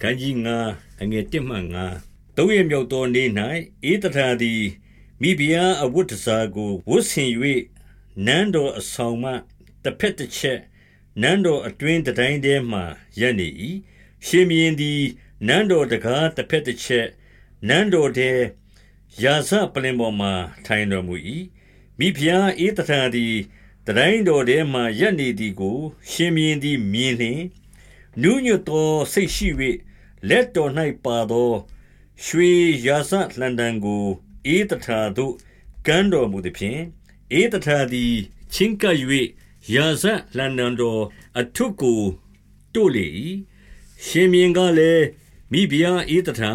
ခန်းကြီး9အငယ်1မှ9သုံးရမြောက်သောနေ့၌ဧတထာသည်မိဖုရားအဝတ်တစားကိုဝတ်ဆင်၍နန်းတော်အဆောင်မှတစ်ဖက်တစ်ချက်နန်းတော်အတွင်းတိုင်းထဲမှရပ်နေ၏ရှင်မင်းသည်နန်းတော်တကားတစ်ဖက်တစ်ချက်နန်းတော်ထဲရာဇပလင်ပေါ်မှထိုင်တော်မူ၏မိဖုရားဧတထာသည်တိုင်းတော်ထဲမှရပ်နေသည်ကို ရှင်မင်းသည်မြင်လျင် နူးညွတ်သောစိတ်ရှိ၍လက်တော်၌ပါသော ရွှေရာဇလှံတံကိုဧတထာသို့ကမ်းတော်မူသည်ဖြင့်ဧတထာသည်ချင်းကပ်၍ရာဇလှံတံတော်အထုကိုတို့လေ၏ရှင်မြင်းကလည်းမိဖုရားဧတထာ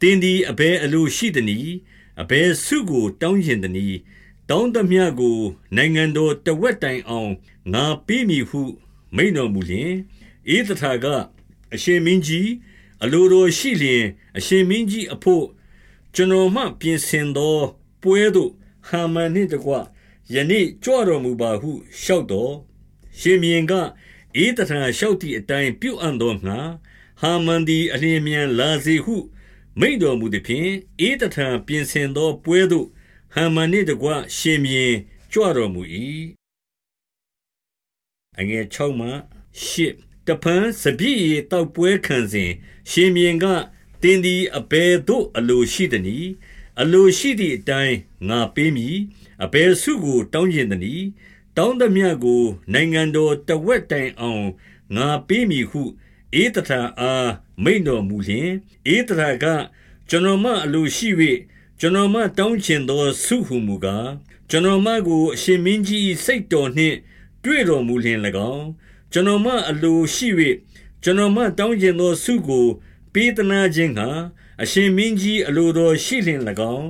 တင်းသည်အဘဲအလိုရှိသည်နီအဘဲစုကိုတောင်းကျင်သည်နီတောင်းသမျှကို နိုင်ငံတော်တဝက်တိုင်အောင်ငါပေးမည်ဟု မိန်တော်မူလျင် ဧသထာကအရှင်မင်းကြီးအလိုတော်ရှိလျင်အရှင်မင်းကြီးအဖို့ကျွန်တော်မှပြင်ဆင်သော ပွဲသို့ဟာမန်နှင့်တကွယနေ့ကြွတော်မူပါဟုလျှောက်တော်ရှင်မြင်းကဧတထာလျှောက်သည့်အတိုင်းပြုအံ့သောငါဟာမန်သည်အလျင်မြန်လာစေဟု မိန်တော်မူသည်ဖြင့်ဧတထာပြင်ဆင်သောပွဲသို့ဟာမန်နှင့်တကွရှင်မြင်းကြွတော်မူ၏အငယ်6မှ8 တဖန်စပြည့်ရတောက်ပွဲခံစဉ်ရှင်မြင်းကတင်းဒီအဘယ်သို့အလိုရှိသည်နီအလိုရှိသည့်အတိုင်းငါပေးမည်အဘယ်စုကို တောင်းကျင်သည်နီတောင်းသမျှကို နိုင်ငံတော်တဝက်တိုင်အောင်ငါပေးမည်ဟုဧတထာအားမိန်တော်မူလျင်ဧတထာကကျွန်တော်မအလိုရှိ၍ကျွန်တော်မတောင်းချင်သောဆုဟုမူကားကျွန်တော်မကိုအရှင်မင်းကြီးစိတ်တော်နှင့် တွေ့တော်မူလျင်၎င်း ကျွန်တော်မှအလိုရှိ၍ကျွန်တော်မှတောင်းကျင်သောဆုကို ပေးသနာခြင်းဟာအရှင်မင်းကြီးအလိုတော်ရှိလျင်၎င်း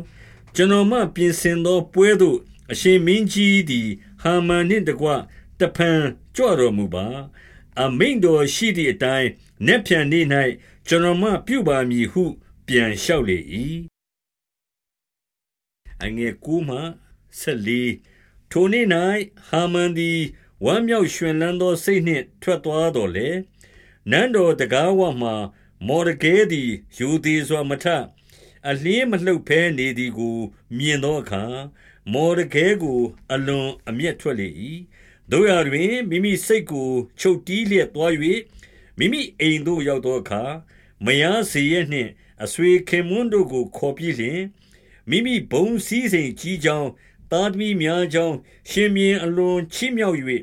ကျွန်တော်မှပြင်ဆင်သောပွဲသို့အရှင်မင်းကြီးသည်ဟာမန်နှင့်တကွတဖန်ကြွတော်မူပါအမိန်တော်ရှိသည့်အတိုင်းနက်ဖြန်နေ့၌ကျွန်တော်မှပြုပါမည်ဟု ပြန်လျှောက်လေ၏အငယ်ကူမှဆက်လီထိုနေ့၌ဟာမန်သည် ဝမ်းမြောက်ရွှင်လန်းသောစိတ်နှင့်ထွက်သွားတော်လေနန်းတော်တကားဝမှမော်ဒကဲသည်ယူသည်စွာမထအလင်းမလှုပ်ဖဲနေသည်ကို မြင်သောအခါမော်ဒကဲကို အလွန်အမျက်ထွက်လေ၏တို့ရတွင်မိမိစိတ်ကို ချုပ်တီးလျက်သွား၍မိမိအိမ်သို့ရောက်သောအခါမယားစီရဲ့နှင့်အဆွေခင်မွန်းတို့ကိုခေါ်ပြီးလျှင်မိမိဘုံစည်းစိမ်ကြီးကြောင်း သားသမီးများကြောင်းရှင်မြင်းအလွန်ချီးမြှောက်၍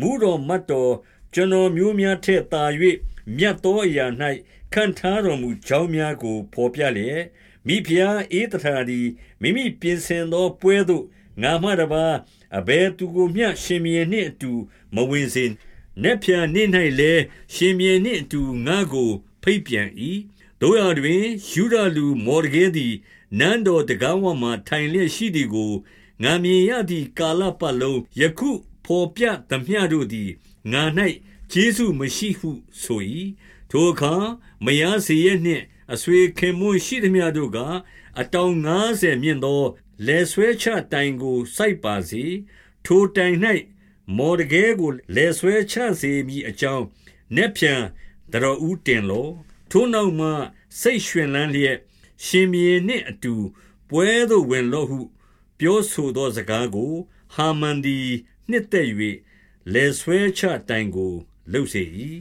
မူတော်မတ်တော်ကျွန်တော်မျိုးများထက်သာ၍မြတ်သောအရာ၌ခံထားတော်မူကြောင်းများကိုဖော်ပြလျက်မိဖုရားအေးတထာသည်မိမိပြင်ဆင်သောပွဲသို့ငါမှတပါအဘဲသူကိုမျှရှင်မြင်းနှင့်အတူမဝင်စေ။နေဖြာနေ့၌လည်းရှင်မြင်းနှင့်အတူငါကိုဖိတ်ပြန်၏။တို့ရတွင်ယူဒလူမော်ဒကဲသည်နန်းတော်တကားဝမှထိုင်လျက်ရှိသည်ကို ငါမြင်ရသည့်ကာလပတ်လုံးယခုဖော်ပြသမျှတို့သည်ငါ၌ကျေးဇူးမရှိဟုဆို၏ထိုအခါမယားစီရဲ့နှင့်အဆွေခင်မွန်းရှိသမျှတို့ကအတောင်90မြင့်သောလက်ဆွဲချတိုင်ကိုစိုက်ပါစေထိုတိုင်၌မော်ဒကဲကိုလက်ဆွဲချစေမည်အကြောင်းနက်ဖြန်တတော်ဦးတင်လောထိုနောက်မှစိတ်ရွှင်လန်းလျက်ရှင်မြေနှင့်အတူပွဲသို့ဝင်လော့ဟု ပြောဆိုသောစကားကို ဟာမန်သည် နှစ်သက်၍လယ်ဆွဲချတိုင်ကိုလှုပ်စေ၏